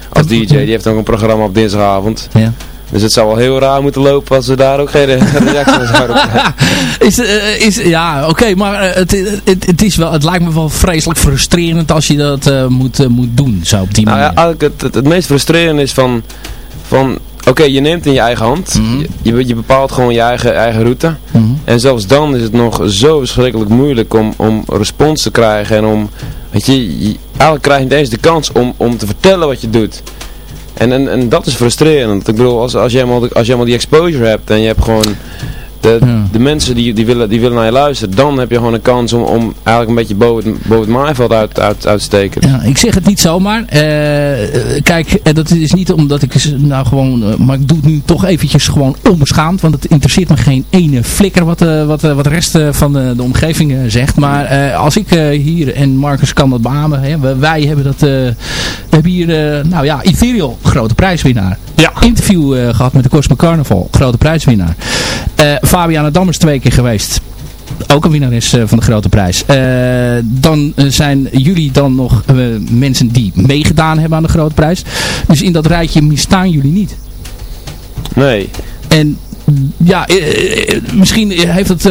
Speaker 11: Als DJ, die heeft ook een programma op dinsdagavond.
Speaker 3: Ja.
Speaker 11: Dus het zou wel heel raar moeten lopen als we daar ook geen reactie zouden krijgen.
Speaker 3: Is, eh, is, ja, oké, maar eh, het, het, het, is wel, het lijkt me wel vreselijk frustrerend als je dat eh, moet, moet doen, zo op die
Speaker 11: Nou
Speaker 3: manier.
Speaker 11: ja, eigenlijk het, het, het meest frustrerende is van, van oké, je neemt in je eigen hand.
Speaker 3: Mhm.
Speaker 11: je, je, je bepaalt gewoon je eigen, eigen route.
Speaker 3: Mhm.
Speaker 11: En zelfs dan is het nog zo verschrikkelijk moeilijk om, om respons te krijgen en om, weet je, je- eigenlijk krijg je niet eens de kans om, om te vertellen wat je doet. En, en, en dat is frustrerend. Ik bedoel, als, als, je helemaal, als helemaal die exposure hebt en je hebt gewoon de,
Speaker 3: Ja.
Speaker 11: de mensen die, die, willen, die willen naar je luisteren, dan heb je gewoon een kans om, om eigenlijk een beetje boven het, boven het maaiveld uit, uit, uit te steken.
Speaker 3: Ja, ik zeg het niet zomaar. Eh, eh, kijk, dat is niet omdat ik nou gewoon, eh, maar ik doe het nu toch eventjes gewoon onbeschaamd, want het interesseert me geen ene flikker wat, eh, wat, wat de rest van de, de omgeving zegt. Maar eh, als ik eh, hier, en Marcus kan dat beamen, hè, we- wij hebben dat, eh, we hebben hier, eh, nou ja, Ethereal, grote prijswinnaar.
Speaker 10: Ja.
Speaker 3: Interview eh, gehad met de Cosmo Carnival, grote prijswinnaar. Eh Fabiana Dammers twee keer geweest. ook een winnares eh, van de grote prijs. Eh, dan zijn jullie dan nog mensen die meegedaan hebben aan de grote prijs. Dus in dat rijtje staan jullie niet.
Speaker 11: Nee.
Speaker 3: En ja, misschien heeft het...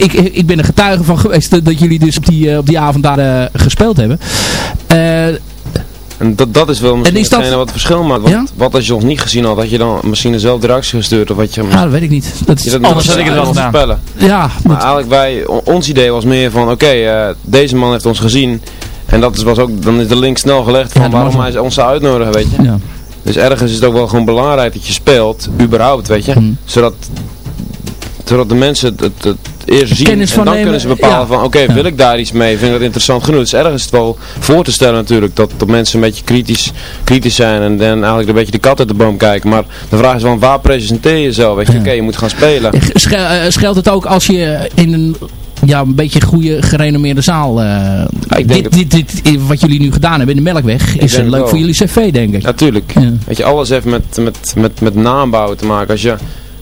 Speaker 3: ik, ik ben er getuige van geweest dat jullie dus op die, op die avond daar gespeeld hebben. Eh,
Speaker 11: En dat, dat is wel misschien
Speaker 3: En is dat-
Speaker 11: wat het verschil maakt. Want
Speaker 3: Ja?
Speaker 11: wat als je ons niet gezien had, had je dan misschien dezelfde reactie gestuurd of wat je...
Speaker 3: ja, dat weet ik niet. Dat is,
Speaker 11: dat
Speaker 10: anders had ik het wel
Speaker 11: voorspellen.
Speaker 3: ja,
Speaker 11: Maar eigenlijk wij, ons idee was meer van, oké, eh, deze man heeft ons gezien. En dat is, was ook, dan is de link snel gelegd van
Speaker 3: Ja,
Speaker 11: waarom hij ons zou uitnodigen, weet je.
Speaker 3: ja.
Speaker 11: Dus ergens is het ook wel gewoon belangrijk dat je speelt, überhaupt, weet je.
Speaker 3: Hmm.
Speaker 11: Zodat, zodat de mensen het, het, het eerst zien
Speaker 3: Kennis
Speaker 11: en dan
Speaker 3: nemen,
Speaker 11: kunnen ze bepalen
Speaker 3: ja.
Speaker 11: van, oké, wil ik daar iets mee? Vind ik dat interessant genoeg? Dus ergens is het wel voor te stellen natuurlijk, dat, dat mensen een beetje kritisch, kritisch zijn en dan eigenlijk een beetje de kat uit de boom kijken. Maar de vraag is van, waar presenteer je jezelf? Weet je, oké, je moet gaan spelen.
Speaker 3: Schel- eh, Scheelt het ook als je in een ja, een beetje goede gerenommeerde zaal... eh,
Speaker 11: ik denk
Speaker 3: dit, dit, dit, wat jullie nu gedaan hebben in de Melkweg is leuk
Speaker 11: wel.
Speaker 3: voor jullie cv, denk ik.
Speaker 11: Natuurlijk.
Speaker 3: Ja.
Speaker 11: Weet je, alles heeft met, met, met, met naambouwen te maken. Als je,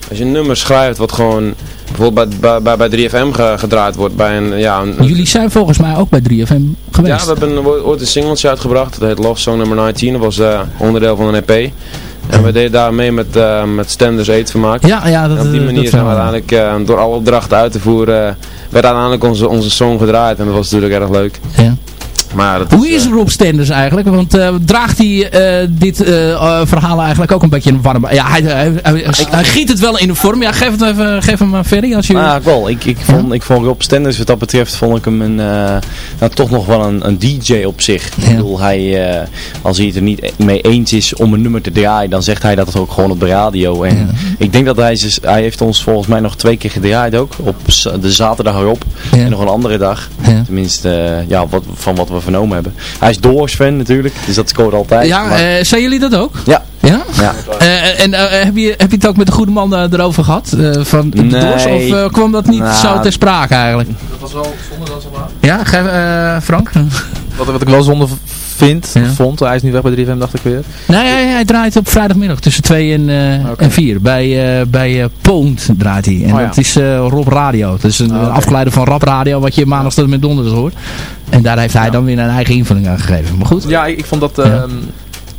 Speaker 11: als je een nummer schrijft wat gewoon bijvoorbeeld bij, bij, bij, bij 3FM ge- gedraaid wordt bij een, ja, een,
Speaker 3: Jullie zijn volgens mij ook bij 3FM
Speaker 11: ja,
Speaker 3: geweest.
Speaker 11: we hebben een- ooit een singeltje uitgebracht. Dat heet Love Song nummer 19. Dat was eh, onderdeel van een EP. En we deden daar mee met, eh met Stenders Eetvermaak.
Speaker 3: ja, ja, dat,
Speaker 11: En op die
Speaker 3: eh,
Speaker 11: manier
Speaker 3: dat
Speaker 11: zijn we uiteindelijk door alle opdrachten uit te voeren, werd uiteindelijk onze, onze song gedraaid. En dat was natuurlijk erg leuk.
Speaker 3: Ja.
Speaker 11: Maar dat
Speaker 3: Hoe
Speaker 11: eh,
Speaker 3: is Rob Stenders eigenlijk? Want eh, draagt hij eh, dit eh, eh, verhaal eigenlijk ook een beetje een warme... Ja, hij, hij, hij, hij giet het wel in de vorm. Ja, geef, het even, geef hem aan Ferry als je...
Speaker 4: Nou, ik wel. Ik, ik, vond, ik vond Rob Stenders wat dat betreft vond ik hem een, eh, nou, toch nog wel een, een DJ op zich.
Speaker 3: Ja.
Speaker 4: Ik bedoel, hij, eh, als hij het er niet mee eens is om een nummer te draaien, dan zegt hij dat het ook gewoon op de radio. En
Speaker 3: Ja.
Speaker 4: ik denk dat hij, hij heeft ons volgens mij nog twee keer gedraaid ook. Op de zaterdag erop
Speaker 3: Ja.
Speaker 4: en nog een andere dag.
Speaker 3: Ja.
Speaker 4: Tenminste, eh, ja, wat, van wat we vernomen hebben. Hij is Doors fan natuurlijk, dus dat scoort altijd.
Speaker 3: ja,
Speaker 4: maar-
Speaker 3: eh, zijn jullie dat ook?
Speaker 4: ja,
Speaker 3: Ja?
Speaker 4: ja.
Speaker 3: Eh, en eh, heb, je, heb je het ook met de goede man erover gehad? eh, van de
Speaker 4: Nee.
Speaker 3: Doors? Of kwam dat niet
Speaker 4: Nou,
Speaker 3: zo ter sprake eigenlijk?
Speaker 5: Dat was wel zonde dan, zeg maar.
Speaker 3: Ja, eh, Frank?
Speaker 5: Wat, wat ik wel zonde v- vind,
Speaker 3: Ja.
Speaker 5: of vond, hij is nu weg bij 3FM dacht ik weer.
Speaker 3: Nee, hij, hij draait op vrijdagmiddag tussen 2 en,
Speaker 5: Oké.
Speaker 3: en 4. Bij, eh bij eh Poont draait hij. En
Speaker 5: Oh ja.
Speaker 3: dat is Rob Radio. Dat is een
Speaker 5: Ah,
Speaker 3: afgeleide van Rap Radio wat je maandag tot en met donderdag hoort. En daar heeft hij dan weer een eigen invulling aan gegeven. Maar goed.
Speaker 5: Ja, ik, ik vond dat
Speaker 3: Ja.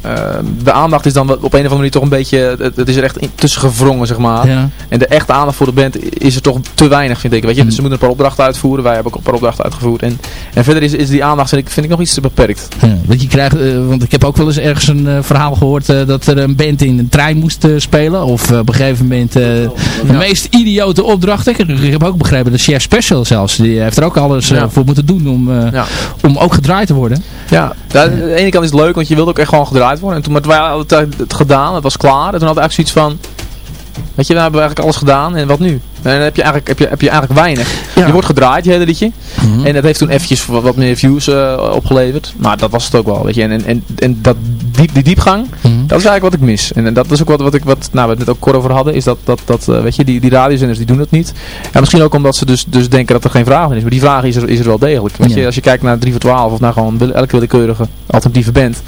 Speaker 5: Ehm, de aandacht is dan op een of andere manier toch een beetje, het, het is er echt in, tussen gevrongen zeg maar.
Speaker 3: Ja.
Speaker 5: En de echte aandacht voor de band is er toch te weinig vind ik. Weet je,
Speaker 3: Mm.
Speaker 5: ze moeten een paar opdrachten uitvoeren, wij hebben ook een paar opdrachten uitgevoerd. En, en verder is, is die aandacht vind ik, vind ik nog iets te beperkt.
Speaker 3: Ja, want je krijgt, eh, want ik heb ook wel eens ergens een eh, verhaal gehoord eh, dat er een band in een trein moest eh, spelen. Of eh, op een gegeven moment eh, de meest idiote opdrachten. Ik, ik heb ook begrepen dat Chef Special zelfs, die heeft er ook alles eh, voor moeten doen om, eh, om ook gedraaid te worden.
Speaker 5: Ja, ja, aan de ene kant is het leuk, want je wilde ook echt gewoon gedraaid worden. En toen maar wij hadden het, het gedaan, het was klaar. En toen had ik eigenlijk zoiets van, weet je, we hebben eigenlijk alles gedaan en wat nu? En dan heb je eigenlijk, heb je, heb je eigenlijk weinig.
Speaker 3: Ja.
Speaker 5: Je wordt gedraaid, je hele liedje.
Speaker 3: Mhm.
Speaker 5: En dat heeft toen eventjes wat, meer views eh, opgeleverd. Maar dat was het ook wel, weet je. En, en, en, en dat diep, die diepgang,
Speaker 3: Mhm.
Speaker 5: dat is eigenlijk wat ik mis. En, en dat is ook wat, wat ik, wat, nou, we het net ook kort over hadden, is dat, dat, dat eh, weet je, die, die radiozenders die doen het niet. En misschien ook omdat ze dus, dus denken dat er geen vraag meer is. Maar die vraag is er, is er wel degelijk. Weet
Speaker 3: Ja.
Speaker 5: je, als je kijkt naar 3 voor 12 of naar gewoon wil- elke willekeurige alternatieve band.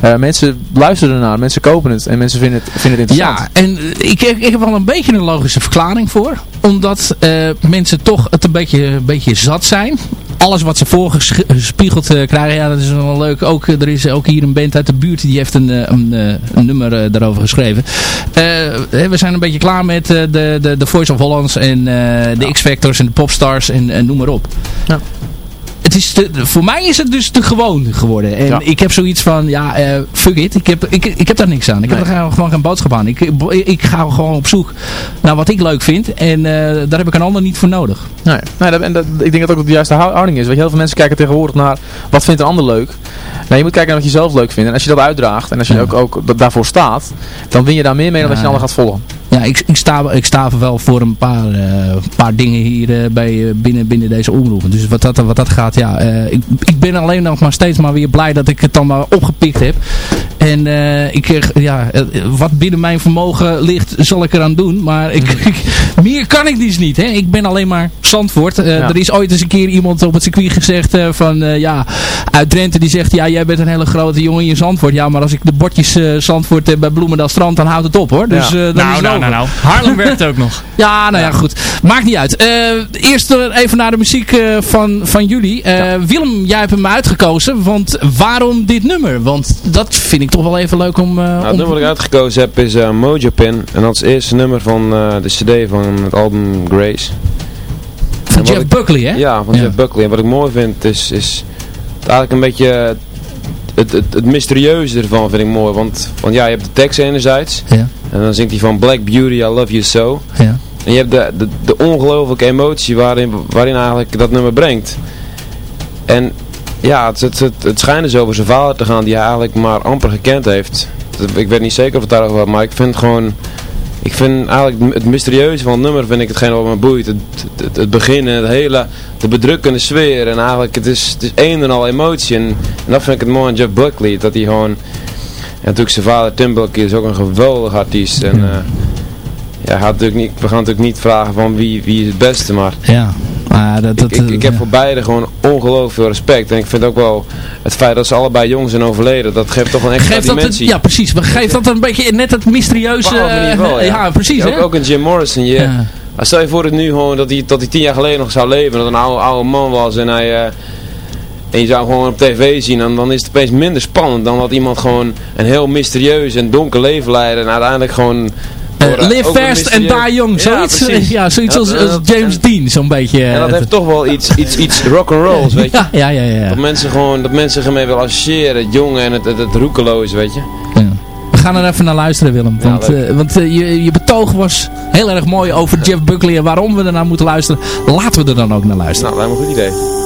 Speaker 5: eh, mensen luisteren ernaar, mensen kopen het en mensen vinden het, vinden het interessant.
Speaker 3: Ja, en ik, ik, ik heb wel een beetje een logische verklaring voor. Omdat eh, mensen toch het een beetje, een beetje zat zijn. Alles wat ze voorgespiegeld eh, krijgen, ja dat is wel leuk. Ook, eh, er is ook hier een band uit de buurt die heeft een, een, een nummer daarover geschreven. We zijn een beetje klaar met de, de, de Voice of Hollands en de X-Factors en de Popstars en, en noem maar op.
Speaker 5: Ja.
Speaker 3: Het is te, voor mij is het dus te gewoon geworden. En
Speaker 5: Ja.
Speaker 3: ik heb zoiets van, ja, eh, fuck it. Ik heb, ik, ik heb daar niks aan. Ik heb er gewoon geen boodschap aan. Ik, ik ga gewoon op zoek naar wat ik leuk vind. En eh, daar heb ik een ander niet voor nodig.
Speaker 5: Nee, nee dat, en dat, ik denk dat ook de juiste hou- houding is. Weet je, heel veel mensen kijken tegenwoordig naar wat vindt een ander leuk. Nee, je moet kijken naar wat je zelf leuk vindt. En als je dat uitdraagt en als je
Speaker 3: Ja.
Speaker 5: ook, ook da- daarvoor staat, dan win je daar meer mee dan dat je een ander gaat volgen.
Speaker 3: Ja, ik, ik, sta, ik sta wel voor een paar, eh, paar dingen hier eh, bij, eh, binnen, binnen deze omroepen. Dus wat dat, wat dat gaat, ja. ik, ik ben alleen nog maar steeds maar weer blij dat ik het dan maar opgepikt heb. En ik, ja, wat binnen mijn vermogen ligt, zal ik eraan doen. Maar ik, ik- meer kan ik dus niet. Hè. Ik ben alleen maar Zandvoort.
Speaker 5: Ja.
Speaker 3: Er is ooit eens een keer iemand op het circuit gezegd van... ja, uit Drenthe die zegt, ja jij bent een hele grote jongen in Zandvoort. Ja, maar als ik de bordjes Zandvoort heb bij Bloemendaal Strand, dan houdt het op hoor. Dus, dan is
Speaker 10: Nou,
Speaker 3: het
Speaker 10: nou,
Speaker 3: over.
Speaker 10: nou, nou. Haarlem werkt ook nog.
Speaker 3: Ja, nou ja, goed. Maakt niet uit. Eh, eerst even naar de muziek eh, van, van jullie. Eh, Willem, jij hebt hem uitgekozen. Want waarom dit nummer? Want dat vind ik toch wel even leuk om... eh,
Speaker 11: Nou,
Speaker 3: om-
Speaker 11: het nummer dat ik uitgekozen heb is eh, Mojo Pin. En dat is het eerste nummer van eh, de cd van het album Grace.
Speaker 3: van Jeff
Speaker 11: ik-
Speaker 3: Buckley, hè?
Speaker 11: Ja, van
Speaker 3: Ja.
Speaker 11: Jeff Buckley. En wat ik mooi vind is, is het eigenlijk een beetje het, het, het mysterieuze ervan vind ik mooi. Want, want ja, je hebt de tekst enerzijds.
Speaker 3: Ja.
Speaker 11: En dan zingt hij van Black Beauty, I Love You So.
Speaker 3: Ja.
Speaker 11: En je hebt de, de, de ongelooflijke emotie waarin, waarin eigenlijk dat nummer brengt. En ja, het, het, het, het schijnt dus over zijn vader te gaan die hij eigenlijk maar amper gekend heeft. Ik weet niet zeker of het daarover gaat, maar ik vind gewoon... Ik vind eigenlijk het mysterieuze van het nummer vind ik hetgeen wat me boeit. Het, het, het begin en het hele, de bedrukkende sfeer. En eigenlijk, het is, het is een en al emotie. En, en dat vind ik het mooi aan Jeff Buckley. Dat hij gewoon... En natuurlijk zijn vader Tim Buckley is ook een geweldig artiest. En eh, ja, hij gaat natuurlijk niet, we gaan natuurlijk niet vragen van wie, wie is het beste. Maar
Speaker 3: Ja. Dat, dat,
Speaker 11: ik, ik, ik heb
Speaker 3: ja.
Speaker 11: voor beide gewoon ongelooflijk veel respect. En ik vind ook wel het feit dat ze allebei jong zijn overleden. Dat geeft toch een extra
Speaker 3: Geeft dat het,
Speaker 11: dimensie.
Speaker 3: ja, precies. Maar geeft dat een beetje net het mysterieuze...
Speaker 11: Wel,
Speaker 3: eh,
Speaker 11: ja.
Speaker 3: ja. precies.
Speaker 11: ook,
Speaker 3: hè?
Speaker 11: ook een Jim Morrison. Je,
Speaker 3: Ja.
Speaker 11: Als Stel je voor het nu gewoon dat hij, dat hij tien jaar geleden nog zou leven. Dat een oude, oude man was en hij... eh, en je zou gewoon op tv zien. En dan is het opeens minder spannend dan dat iemand gewoon een heel mysterieus en donker leven leidt. En uiteindelijk gewoon...
Speaker 3: Eh, live fast and die young.
Speaker 11: Ja,
Speaker 3: Zoiets, ja, zoiets als, James
Speaker 11: en-
Speaker 3: Dean. Zo'n beetje.
Speaker 11: En dat
Speaker 3: eh,
Speaker 11: heeft toch wel iets, iets, iets rock'n'rolls, weet je.
Speaker 3: ja, ja, ja, ja.
Speaker 11: Dat mensen gewoon, dat mensen ermee willen associëren. Het jonge en het, het, het roekeloos, weet je.
Speaker 3: Ja. We gaan er even naar luisteren, Willem. Want, eh, want je, je betoog was heel erg mooi over Jeff Buckley en waarom we ernaar moeten luisteren. Laten we er dan ook naar luisteren.
Speaker 11: Nou, lijkt me een goed idee.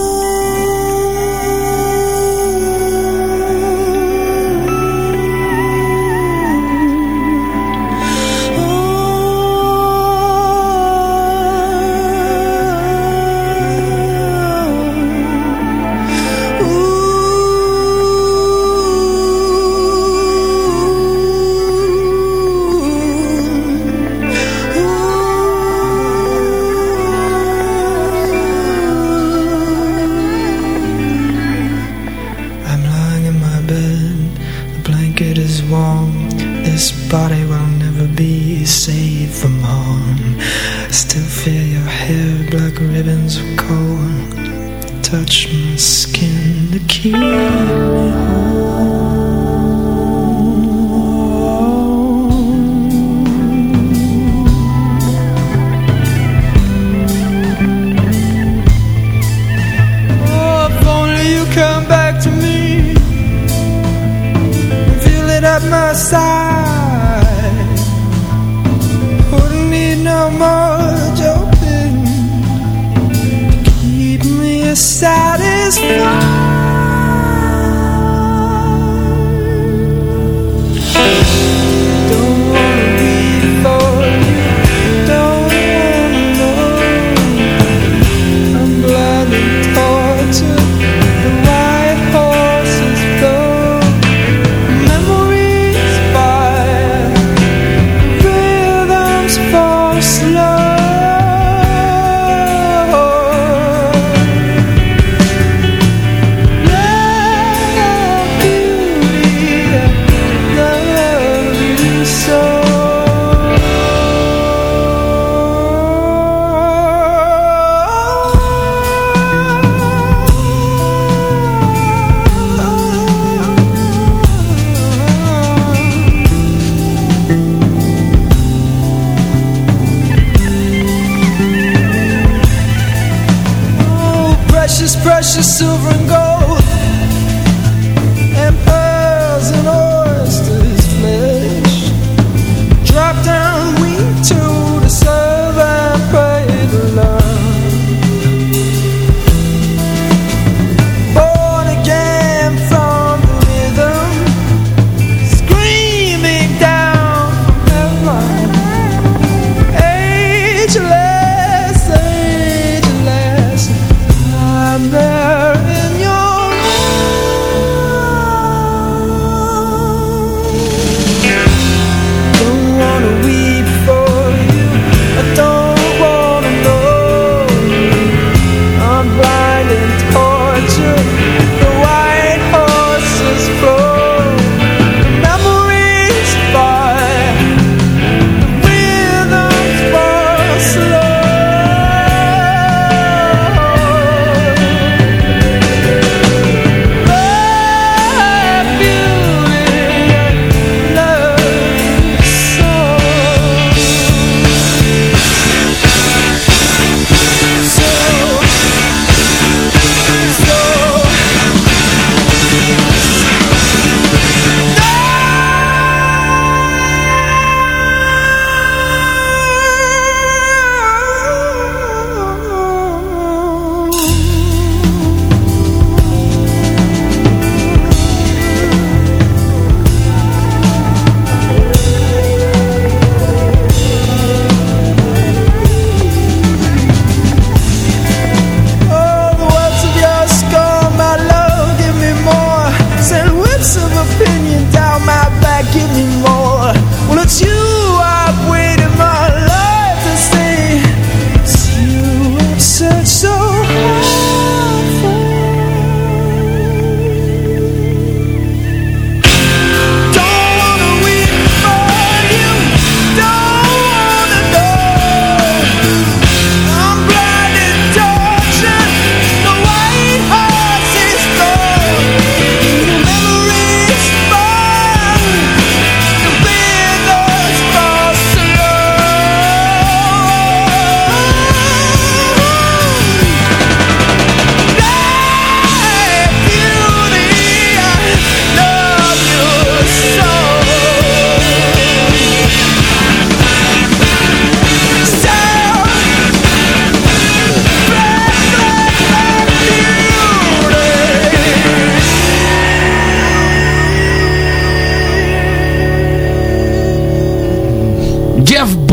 Speaker 8: This body will never be saved from harm. Still feel your hair, black ribbons of cold. Touch my skin to keep me home.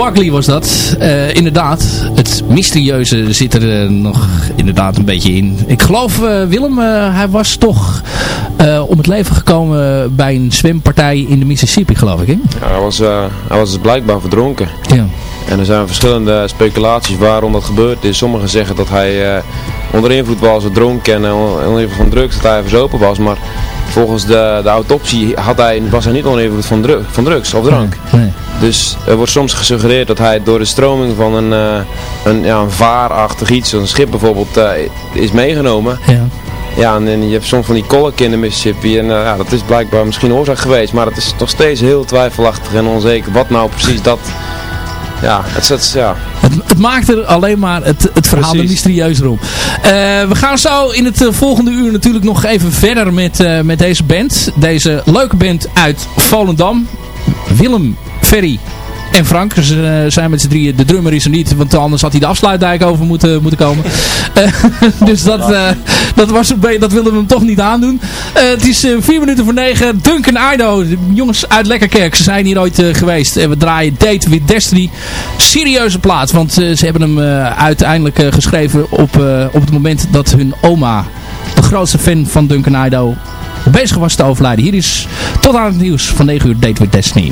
Speaker 12: Buckley was dat. Eh, inderdaad, het mysterieuze zit er eh, nog inderdaad een beetje in. Ik geloof, eh, Willem, hij was toch om het leven gekomen bij een zwempartij in de Mississippi, geloof ik. Hè?
Speaker 11: Ja, hij, was, hij was dus blijkbaar verdronken.
Speaker 12: Ja.
Speaker 11: En er zijn verschillende speculaties waarom dat gebeurd is. Sommigen zeggen dat hij onder invloed was, dronken en onder invloed van drugs, dat hij verzopen was. Maar volgens de, de autopsie had hij, was hij niet onder invloed van, van drugs of drank.
Speaker 12: Nee.
Speaker 11: Dus er wordt soms gesuggereerd dat hij door de stroming van een, eh, een, ja, een vaarachtig iets, een schip bijvoorbeeld, eh, is meegenomen.
Speaker 12: Ja.
Speaker 11: Ja, en, en je hebt soms van die kolken in de Mississippi en eh, ja, dat is blijkbaar misschien oorzaak geweest. Maar het is nog steeds heel twijfelachtig en onzeker wat nou precies dat... Ja, het is, ja,
Speaker 12: Het, het maakt er alleen maar het, het verhaal er mysterieuzer. Eh, we gaan zo in het volgende uur natuurlijk nog even verder met, met deze band. Deze leuke band uit Volendam. Willem, Ferry en Frank Ze, eh, zijn met z'n drieën. De drummer is er niet, want anders had hij de afsluitdijk over moeten, moeten komen. Eh, dus dat, eh, dat, was dat wilden we hem toch niet aandoen. Het is vier minuten voor negen. Duncan Ido, jongens uit Lekkerkerk. Ze zijn hier ooit geweest. En we draaien Date with Destiny. Serieuze plaat, want ze hebben hem uiteindelijk geschreven op, op het moment dat hun oma, de grootste fan van Duncan Ido, bezig was te overlijden. Hier is tot aan het nieuws van 9 uur Date with Destiny.